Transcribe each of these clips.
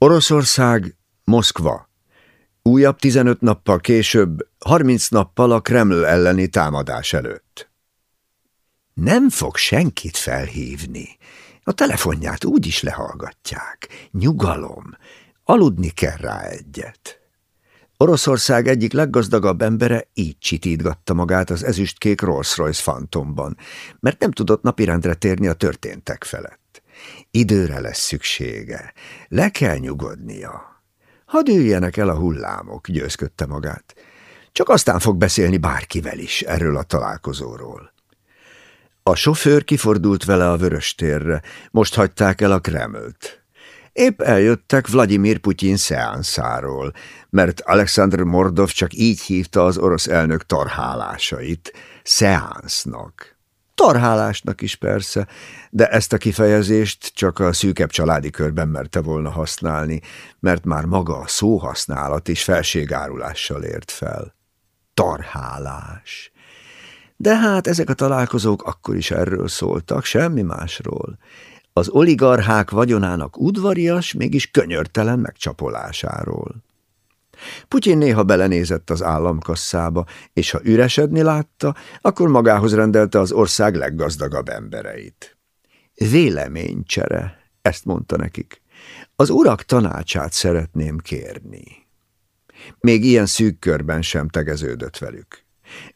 Oroszország, Moszkva. Újabb 15 nappal később, 30 nappal a Kreml elleni támadás előtt. Nem fog senkit felhívni. A telefonját úgy is lehallgatják. Nyugalom. Aludni kell rá egyet. Oroszország egyik leggazdagabb embere így csitítgatta magát az ezüstkék Rolls-Royce fantomban, mert nem tudott napirendre térni a történtek felett. Időre lesz szüksége, le kell nyugodnia. Hadd üljenek el a hullámok, győzködte magát. Csak aztán fog beszélni bárkivel is erről a találkozóról. A sofőr kifordult vele a vöröstérre, most hagyták el a Kremlt. Épp eljöttek Vladimir Putyin szeánszáról, mert Alexander Mordov csak így hívta az orosz elnök tarhálásait, szeánsznak. Tarhálásnak is persze, de ezt a kifejezést csak a szűkebb családi körben merte volna használni, mert már maga a szóhasználat is felségárulással ért fel. Tarhálás. De hát ezek a találkozók akkor is erről szóltak, semmi másról. Az oligarchák vagyonának udvarias, mégis könyörtelen megcsapolásáról. Putyin néha belenézett az államkasszába, és ha üresedni látta, akkor magához rendelte az ország leggazdagabb embereit. Véleménycsere, ezt mondta nekik. Az urak tanácsát szeretném kérni. Még ilyen szűk körben sem tegeződött velük.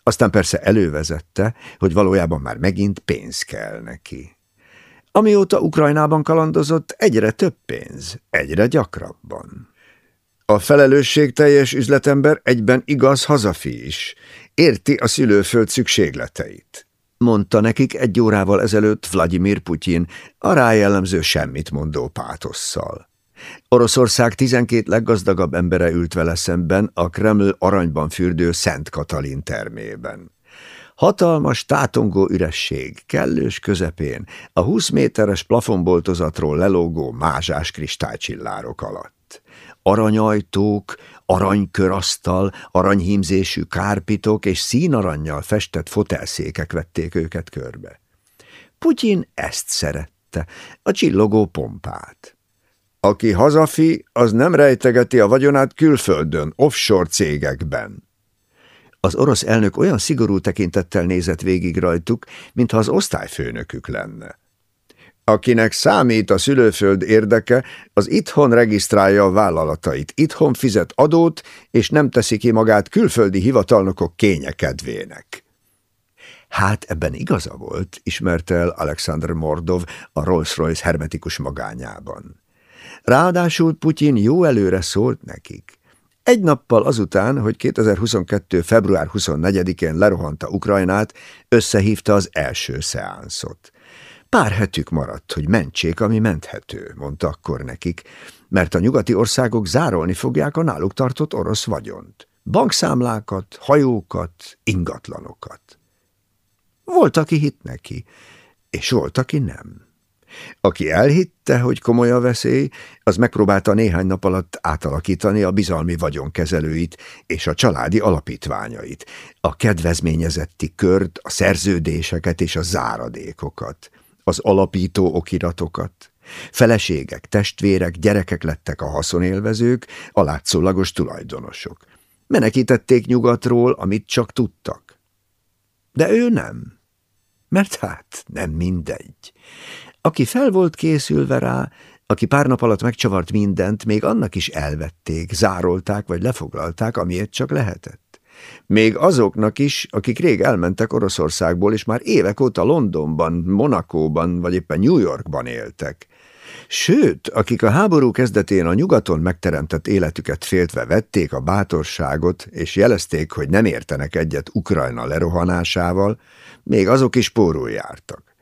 Aztán persze elővezette, hogy valójában már megint pénz kell neki. Amióta Ukrajnában kalandozott, egyre több pénz, egyre gyakrabban. A felelősségteljes üzletember egyben igaz hazafi is, érti a szülőföld szükségleteit. Mondta nekik egy órával ezelőtt Vladimir Putyin, a rájellemző semmit mondó pátosszal. Oroszország 12 leggazdagabb embere ült vele szemben a Kreml aranyban fürdő Szent Katalin termében. Hatalmas, tátongó üresség, kellős közepén, a 20 méteres plafonboltozatról lelógó mázsás kristálycsillárok alatt. Aranyajtók, aranykörasztal, aranyhímzésű kárpitok és színaranyjal festett fotelszékek vették őket körbe. Putyin ezt szerette, a csillogó pompát. Aki hazafi, az nem rejtegeti a vagyonát külföldön, offshore cégekben. Az orosz elnök olyan szigorú tekintettel nézett végig rajtuk, mintha az osztályfőnökük lenne. Akinek számít a szülőföld érdeke, az itthon regisztrálja a vállalatait, itthon fizet adót, és nem teszi ki magát külföldi hivatalnokok kényekedvének. Hát ebben igaza volt, ismerte el Alexander Mordov a Rolls-Royce hermetikus magányában. Ráadásul Putyin jó előre szólt nekik. Egy nappal azután, hogy 2022. február 24-én lerohanta Ukrajnát, összehívta az első szeánszot. Pár hetük maradt, hogy mentsék, ami menthető, mondta akkor nekik, mert a nyugati országok zárolni fogják a náluk tartott orosz vagyont. Bankszámlákat, hajókat, ingatlanokat. Volt, aki hit neki, és volt, aki nem. Aki elhitte, hogy komoly a veszély, az megpróbálta néhány nap alatt átalakítani a bizalmi vagyonkezelőit és a családi alapítványait, a kedvezményezetti kört, a szerződéseket és a záradékokat, az alapító okiratokat. Feleségek, testvérek, gyerekek lettek a haszonélvezők, a látszólagos tulajdonosok. Menekítették nyugatról, amit csak tudtak. De ő nem. Mert hát nem mindegy. Aki fel volt készülve rá, aki pár nap alatt megcsavart mindent, még annak is elvették, zárolták vagy lefoglalták, amiért csak lehetett. Még azoknak is, akik rég elmentek Oroszországból, és már évek óta Londonban, Monakóban vagy éppen New Yorkban éltek. Sőt, akik a háború kezdetén a nyugaton megteremtett életüket féltve vették a bátorságot, és jelezték, hogy nem értenek egyet Ukrajna lerohanásával, még azok is pórul jártak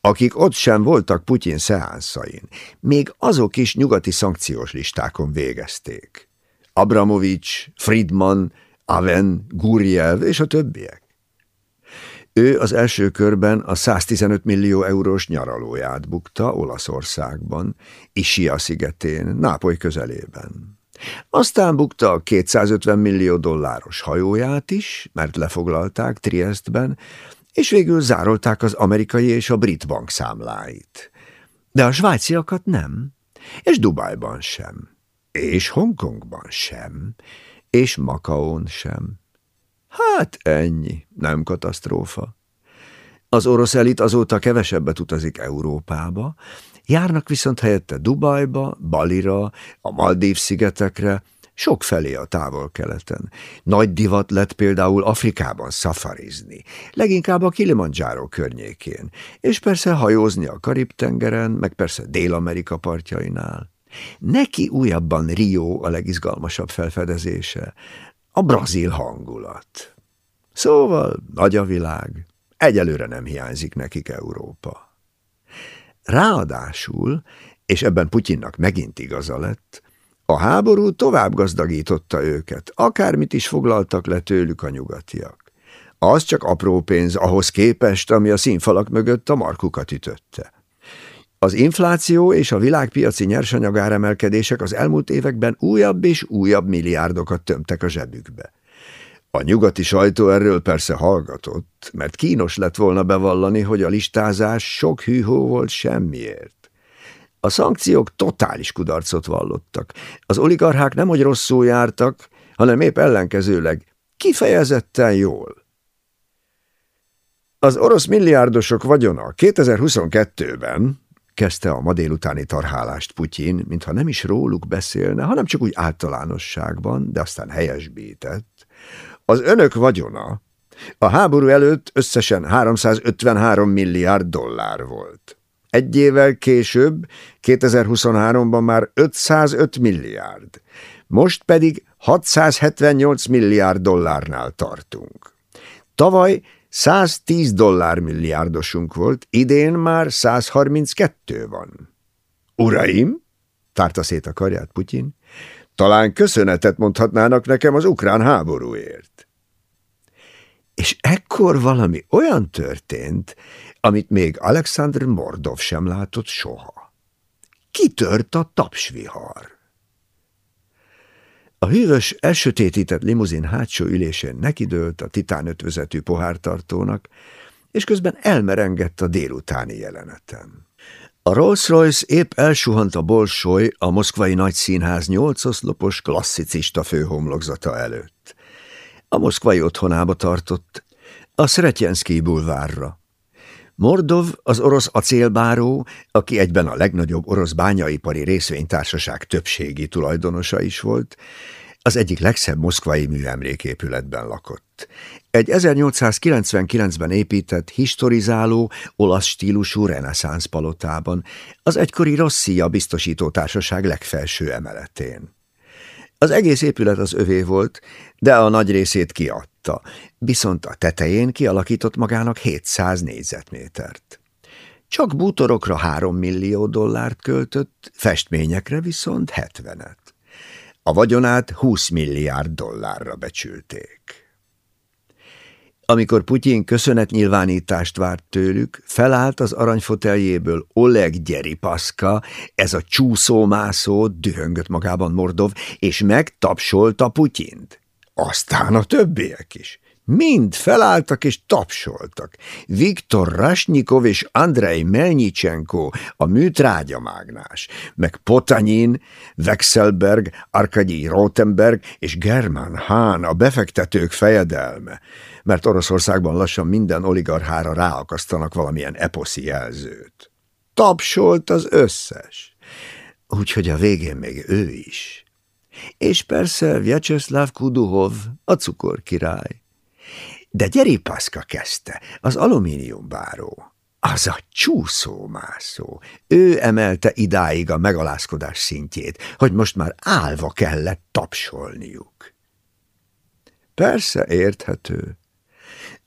akik ott sem voltak Putyin szeánszain, még azok is nyugati szankciós listákon végezték. Abramovics, Friedman, Aven, Gurjev és a többiek. Ő az első körben a 115 millió eurós nyaralóját bukta Olaszországban, Isia szigetén, Nápoly közelében. Aztán bukta a 250 millió dolláros hajóját is, mert lefoglalták Triestben, és végül zárolták az amerikai és a brit bank számláit. De a svájciakat nem, és Dubajban sem. És Hongkongban sem, és Makaón sem. Hát ennyi, nem katasztrófa. Az orosz elit azóta kevesebbet utazik Európába, járnak viszont helyette Dubajba, Balira, a Maldív-szigetekre, sok felé a távol-keleten. Nagy divat lett például Afrikában szafarizni, leginkább a Kilimanjaro környékén, és persze hajózni a Karib-tengeren, meg persze Dél-Amerika partjainál. Neki újabban Rio a legizgalmasabb felfedezése, a brazil hangulat. Szóval nagy a világ, egyelőre nem hiányzik nekik Európa. Ráadásul, és ebben Putyinnak megint igaza lett, a háború tovább gazdagította őket, akármit is foglaltak le tőlük a nyugatiak. Az csak apró pénz ahhoz képest, ami a színfalak mögött a markukat ütötte. Az infláció és a világpiaci nyersanyagáremelkedések az elmúlt években újabb és újabb milliárdokat tömtek a zsebükbe. A nyugati sajtó erről persze hallgatott, mert kínos lett volna bevallani, hogy a listázás sok hűhó volt semmiért. A szankciók totális kudarcot vallottak. Az oligarchák nem hogy rosszul jártak, hanem épp ellenkezőleg kifejezetten jól. Az orosz milliárdosok vagyona 2022-ben, kezdte a ma délutáni tarhálást Putyin, mintha nem is róluk beszélne, hanem csak úgy általánosságban, de aztán helyesbített. Az önök vagyona a háború előtt összesen 353 milliárd dollár volt. Egy évvel később, 2023-ban már 505 milliárd, most pedig 678 milliárd dollárnál tartunk. Tavaly 110 dollár milliárdosunk volt, idén már 132 van. Uraim, tárta szét a karját Putyin, talán köszönetet mondhatnának nekem az ukrán háborúért. És ekkor valami olyan történt, amit még Alexander Mordov sem látott soha. Kitört a tapsvihar. A hűvös, elsötétített limuzin hátsó ülésén nekidőlt a titán ötvözetű pohártartónak, és közben elmerengett a délutáni jeleneten. A Rolls-Royce épp elsuhant a Bolsoly a moszkvai nagyszínház nyolcoszlopos klasszicista főhomlokzata előtt. A moszkvai otthonába tartott, a Szretjenszki bulvárra. Mordov, az orosz acélbáró, aki egyben a legnagyobb orosz bányaipari részvénytársaság többségi tulajdonosa is volt, az egyik legszebb moszkvai műemléképületben lakott. Egy 1899-ben épített, historizáló, olasz stílusú reneszánsz palotában, az egykori Rosszia biztosító társaság legfelső emeletén. Az egész épület az övé volt, de a nagy részét kiadta, viszont a tetején kialakított magának 700 négyzetmétert. Csak bútorokra 3 millió dollárt költött, festményekre viszont 70-et. A vagyonát 20 milliárd dollárra becsülték. Amikor Putyin köszönetnyilvánítást várt tőlük, felállt az aranyfoteljéből Oleg Gyeripaszka, ez a csúszómászó, dühöngött magában Mordov, és megtapsolta Putyint. Aztán a többiek is. Mind felálltak és tapsoltak. Viktor Rasnyikov és Andrei Melnyicsenko, a műtrágyamágnás, meg Potanyin, Vexelberg, Arkadij Rotenberg és German Hahn, a befektetők fejedelme, mert Oroszországban lassan minden oligarchára ráakasztanak valamilyen eposzi jelzőt. Tapsolt az összes, úgyhogy a végén még ő is. És persze Vyacheslav Kuduhov, a cukorkirály. De Gyeripaszka kezdte, az alumíniumbáró. Az a csúszómászó. Ő emelte idáig a megalázkodás szintjét, hogy most már állva kellett tapsolniuk. Persze érthető.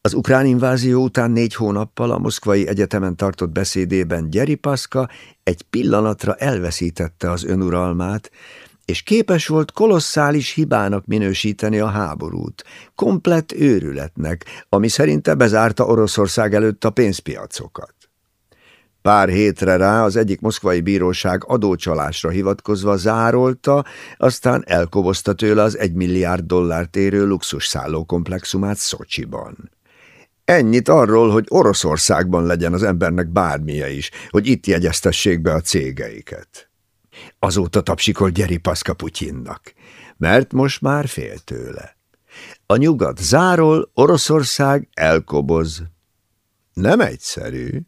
Az ukrán invázió után négy hónappal a Moszkvai Egyetemen tartott beszédében Gyeripaszka egy pillanatra elveszítette az önuralmát, és képes volt kolosszális hibának minősíteni a háborút, komplett őrületnek, ami szerinte bezárta Oroszország előtt a pénzpiacokat. Pár hétre rá az egyik moszkvai bíróság adócsalásra hivatkozva zárolta, aztán elkobozta tőle az egy milliárd dollárt érő luxus szállókomplexumát Szocsiban. Ennyit arról, hogy Oroszországban legyen az embernek bármilyen is, hogy itt jegyeztessék be a cégeiket. Azóta tapsikol Gyeri Paszka Putyinnak, mert most már fél tőle. A nyugat zárol, Oroszország elkoboz. Nem egyszerű.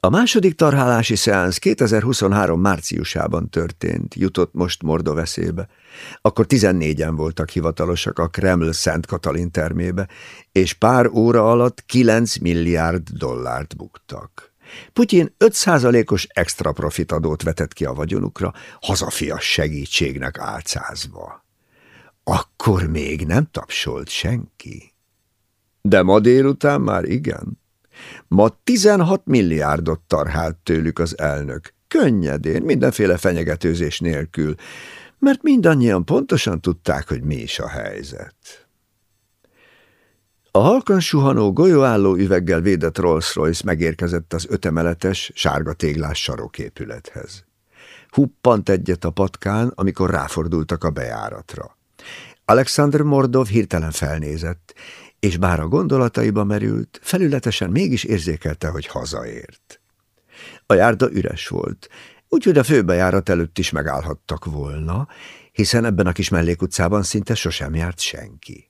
A második tarhálási szeánsz 2023 márciusában történt, jutott most Mordov eszébe. Akkor 14-en voltak hivatalosak a Kreml Szent Katalin termébe, és pár óra alatt 9 milliárd dollárt buktak. Putyin 5%-os extra profitadót vetett ki a vagyonukra, hazafias segítségnek álcázva. Akkor még nem tapsolt senki. De ma délután már igen. Ma 16 milliárdot tarhált tőlük az elnök, könnyedén, mindenféle fenyegetőzés nélkül, mert mindannyian pontosan tudták, hogy mi is a helyzet. A halkan suhanó, golyóálló üveggel védett Rolls-Royce megérkezett az ötemeletes, sárga téglás saroképülethez. Huppant egyet a patkán, amikor ráfordultak a bejáratra. Alexander Mordov hirtelen felnézett, és bár a gondolataiba merült, felületesen mégis érzékelte, hogy hazaért. A járda üres volt, úgyhogy a főbejárat előtt is megállhattak volna, hiszen ebben a kis mellékutcában szinte sosem járt senki.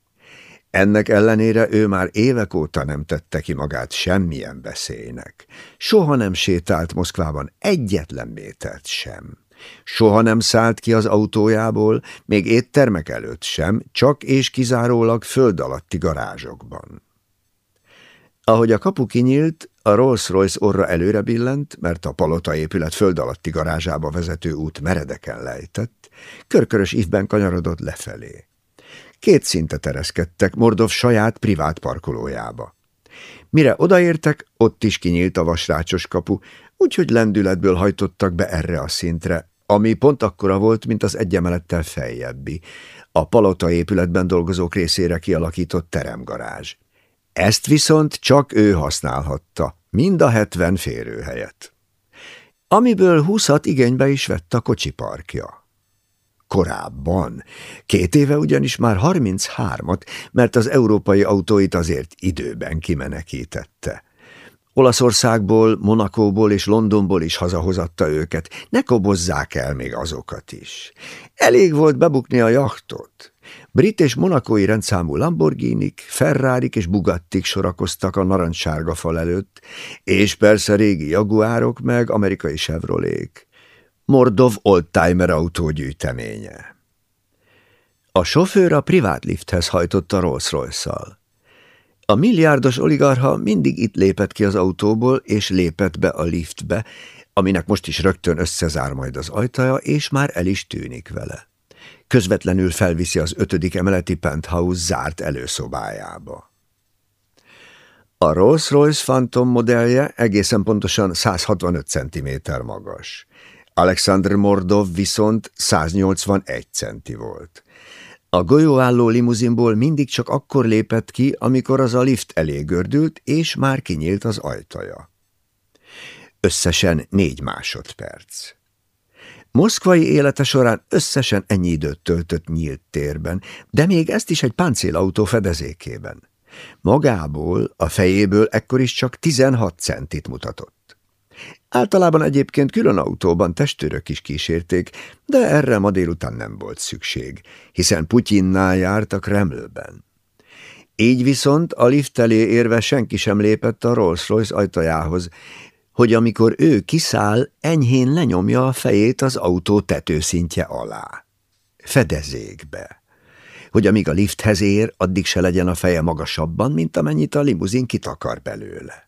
Ennek ellenére ő már évek óta nem tette ki magát semmilyen veszélynek. Soha nem sétált Moszkvában egyetlen métert sem. Soha nem szállt ki az autójából, még éttermek előtt sem, csak és kizárólag föld alatti garázsokban. Ahogy a kapu kinyílt, a Rolls-Royce orra előre billent, mert a palota épület föld alatti garázsába vezető út meredeken lejtett, körkörös ívben kanyarodott lefelé. Két szinte tereszkedtek Mordov saját privát parkolójába. Mire odaértek, ott is kinyílt a vasrácsos kapu, úgyhogy lendületből hajtottak be erre a szintre, ami pont akkora volt, mint az egyemelettel feljebbi, a palota épületben dolgozók részére kialakított teremgarázs. Ezt viszont csak ő használhatta, mind a hetven férőhelyet. Amiből húszat igénybe is vett a kocsiparkja. Korábban, két éve ugyanis már harminc hármat, mert az európai autóit azért időben kimenekítette. Olaszországból, Monakóból és Londonból is hazahozatta őket, ne kobozzák el még azokat is. Elég volt bebukni a jachtot. Brit és monakói rendszámú Lamborghinik, Ferrarik és Bugattik sorakoztak a narancssárga fal előtt, és persze régi Jaguárok meg amerikai Chevrolék. Mordov oldtimer autógyűjteménye. A sofőr a privát lifthez hajtotta Rolls-Royce-szal. A milliárdos oligarha mindig itt lépett ki az autóból, és lépett be a liftbe, aminek most is rögtön összezár majd az ajtaja, és már el is tűnik vele. Közvetlenül felviszi az ötödik emeleti penthouse zárt előszobájába. A Rolls-Royce Phantom modellje egészen pontosan 165 cm magas. Alexander Mordov viszont 181 centi volt. A golyóálló limuzinból mindig csak akkor lépett ki, amikor az a lift elé gördült, és már kinyílt az ajtaja. Összesen négy másodperc. Moszkvai élete során összesen ennyi időt töltött nyílt térben, de még ezt is egy páncélautó fedezékében. Magából, a fejéből ekkor is csak 16 centit mutatott. Általában egyébként külön autóban testőrök is kísérték, de erre ma délután nem volt szükség, hiszen Putyinnál járt a Kremlben. Így viszont a lift elé érve senki sem lépett a Rolls-Royce ajtajához, hogy amikor ő kiszáll, enyhén lenyomja a fejét az autó tetőszintje alá. Fedezékbe. Hogy amíg a lifthez ér, addig se legyen a feje magasabban, mint amennyit a limuzin kitakar belőle.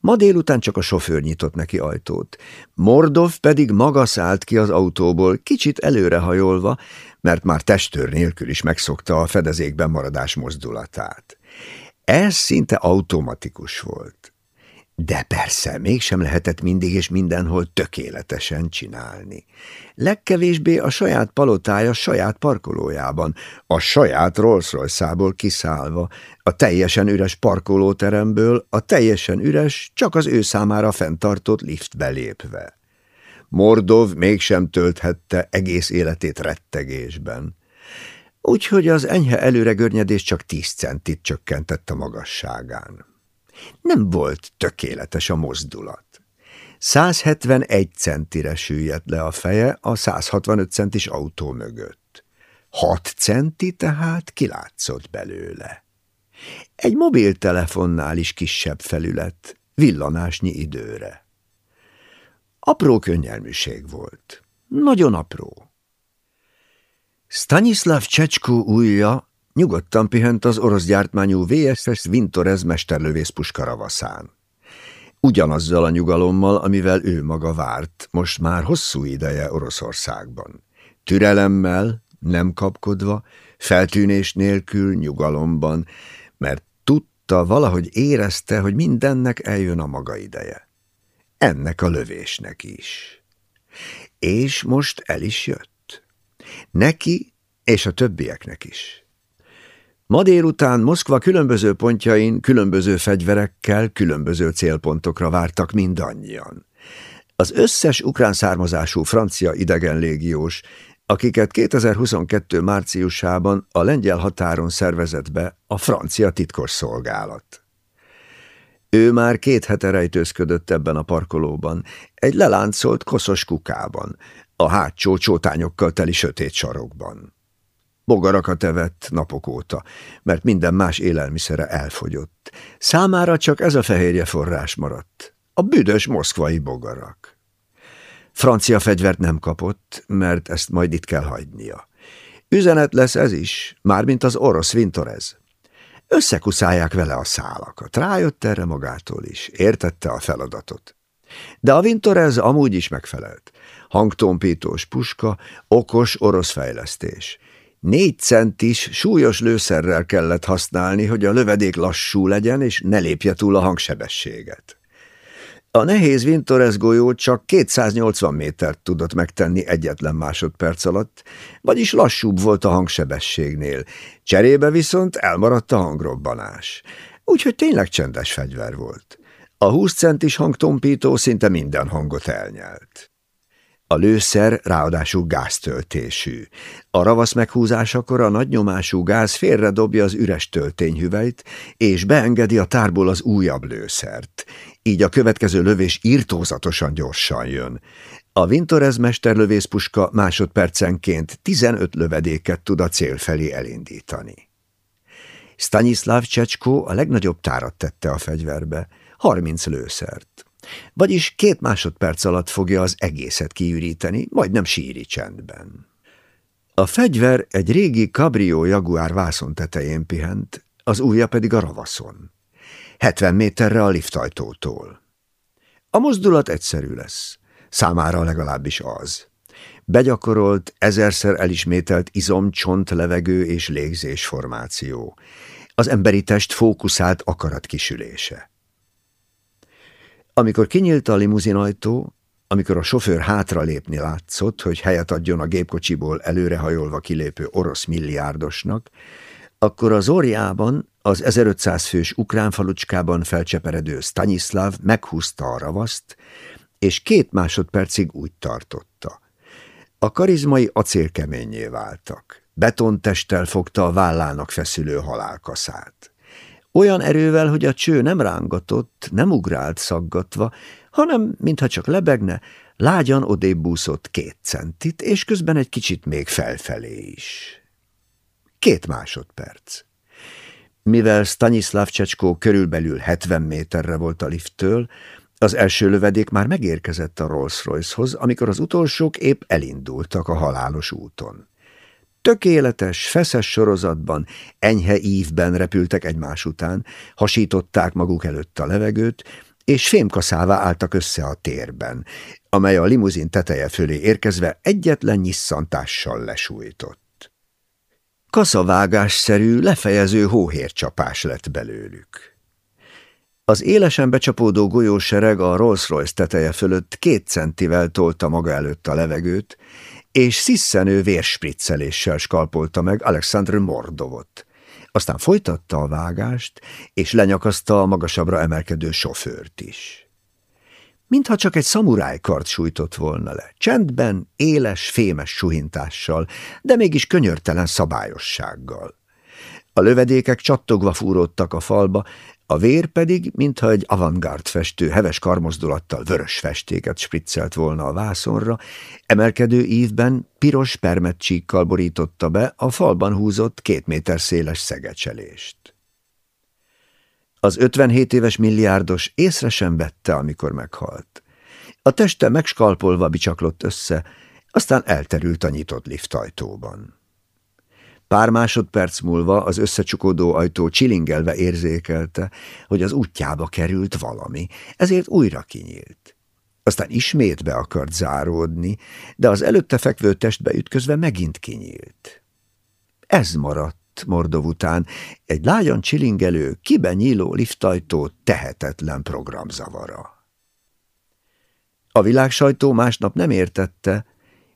Ma délután csak a sofőr nyitott neki ajtót. Mordov pedig maga szállt ki az autóból, kicsit előrehajolva, mert már testőr nélkül is megszokta a fedezékben maradás mozdulatát. Ez szinte automatikus volt. De persze, mégsem lehetett mindig és mindenhol tökéletesen csinálni. Legkevésbé a saját palotája saját parkolójában, a saját rolls royce kiszállva, a teljesen üres parkolóteremből, a teljesen üres, csak az ő számára fenntartott liftbe lépve. Mordov mégsem tölthette egész életét rettegésben. Úgyhogy az enyhe előregörnyedés csak tíz centit csökkentett a magasságán. Nem volt tökéletes a mozdulat. 171 centire süllyedt le a feje a 165 centis autó mögött. 6 centi tehát kilátszott belőle. Egy mobiltelefonnál is kisebb felület, villanásnyi időre. Apró könnyelműség volt. Nagyon apró. Stanislav Csecskó ujja nyugodtan pihent az orosz gyártmányú VSS Vintorez mesterlövészpuska ravaszán. Ugyanazzal a nyugalommal, amivel ő maga várt, most már hosszú ideje Oroszországban. Türelemmel, nem kapkodva, feltűnés nélkül, nyugalomban, mert tudta, valahogy érezte, hogy mindennek eljön a maga ideje. Ennek a lövésnek is. És most el is jött. Neki és a többieknek is. Ma délután Moszkva különböző pontjain különböző fegyverekkel különböző célpontokra vártak mindannyian. Az összes ukrán származású francia idegenlégiós, akiket 2022. márciusában a lengyel határon szervezett be a francia titkos szolgálat. Ő már két hete rejtőzködött ebben a parkolóban, egy leláncolt koszos kukában, a hátsó csótányokkal teli sötét sarokban. Bogarakat evett napok óta, mert minden más élelmiszere elfogyott. Számára csak ez a fehérje forrás maradt. A büdös moszkvai bogarak. Francia fegyvert nem kapott, mert ezt majd itt kell hagynia. Üzenet lesz ez is, mármint az orosz Vintorez. Összekuszálják vele a szálakat. Rájött erre magától is, értette a feladatot. De a Vintorez amúgy is megfelelt. Hangtompítós puska, okos orosz fejlesztés. Négy centis súlyos lőszerrel kellett használni, hogy a lövedék lassú legyen, és ne lépje túl a hangsebességet. A nehéz Vintorez golyó csak 280 métert tudott megtenni egyetlen másodperc alatt, vagyis lassúbb volt a hangsebességnél, cserébe viszont elmaradt a hangrobbanás. Úgyhogy tényleg csendes fegyver volt. A 20 centis hangtompító szinte minden hangot elnyelt. A lőszer ráadásul gáztöltésű. A ravasz meghúzásakor a nagynyomású gáz félredobja az üres töltényhüvelyt, és beengedi a tárból az újabb lőszert. Így a következő lövés írtózatosan gyorsan jön. A Vintorez mesterlövészpuska másodpercenként 15 lövedéket tud a cél felé elindítani. Stanislav Csecskó a legnagyobb tárat tette a fegyverbe, 30 lőszert. Vagyis két másodperc alatt fogja az egészet kiüríteni, majdnem síri csendben. A fegyver egy régi Cabrio Jaguar vászon tetején pihent, az ujja pedig a ravaszon. 70 méterre a liftajtótól. A mozdulat egyszerű lesz, számára legalábbis az. Begyakorolt, ezerszer elismételt izom, csont, levegő és légzés formáció. Az emberi test fókuszált akarat kisülése. Amikor kinyílt a limuzinajtó, amikor a sofőr hátra lépni látszott, hogy helyet adjon a gépkocsiból előrehajolva kilépő orosz milliárdosnak, akkor az orjában, az 1500 fős ukrán falucskában felcseperedő Stanislav meghúzta a ravaszt, és két másodpercig úgy tartotta. A karizmai acélkeményé váltak. Betontesttel fogta a vállának feszülő halálkaszát. Olyan erővel, hogy a cső nem rángatott, nem ugrált szaggatva, hanem, mintha csak lebegne, lágyan odébb búszott két centit, és közben egy kicsit még felfelé is. Két másodperc. Mivel Stanislav Csecskó körülbelül 70 méterre volt a lifttől, az első lövedék már megérkezett a Rolls-Royce-hoz, amikor az utolsók épp elindultak a halálos úton. Tökéletes, feszes sorozatban, enyhe ívben repültek egymás után, hasították maguk előtt a levegőt, és fémkaszává álltak össze a térben, amely a limuzin teteje fölé érkezve egyetlen nyisszantással lesújtott. Kaszavágásszerű, lefejező hóhércsapás lett belőlük. Az élesen becsapódó golyósereg a Rolls-Royce teteje fölött két centivel tolta maga előtt a levegőt, és sziszenő vérspricceléssel skalpolta meg Alexandr Mordovot. Aztán folytatta a vágást, és lenyakaszta a magasabbra emelkedő sofőrt is. Mintha csak egy szamurájkart sújtott volna le, csendben, éles, fémes suhintással, de mégis könyörtelen szabályossággal. A lövedékek csattogva fúródtak a falba, A vér pedig, mintha egy avantgárd festő heves karmozdulattal vörös festéket spriccelt volna a vászonra, emelkedő ívben piros permetcsíkkal borította be a falban húzott két méter széles szegecselést. Az 57 éves milliárdos észre sem vette, amikor meghalt. A teste megskalpolva bicsaklott össze, aztán elterült a nyitott liftajtóban. Pár másodperc múlva az összecsukódó ajtó csilingelve érzékelte, hogy az útjába került valami, ezért újra kinyílt. Aztán ismét be akart záródni, de az előtte fekvő testbe ütközve megint kinyílt. Ez maradt Mordov után, egy lágyan csilingelő, kibenyíló liftajtó tehetetlen programzavara. A világsajtó másnap nem értette,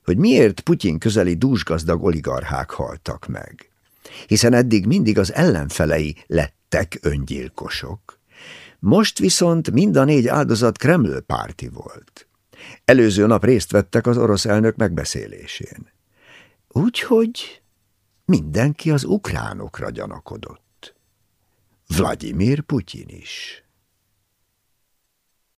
hogy miért Putyin közeli dúsgazdag oligarchák haltak meg. Hiszen eddig mindig az ellenfelei lettek öngyilkosok. Most viszont mind a négy áldozat Kreml párti volt. Előző nap részt vettek az orosz elnök megbeszélésén. Úgyhogy mindenki az ukránokra gyanakodott. Vladimir Putyin is.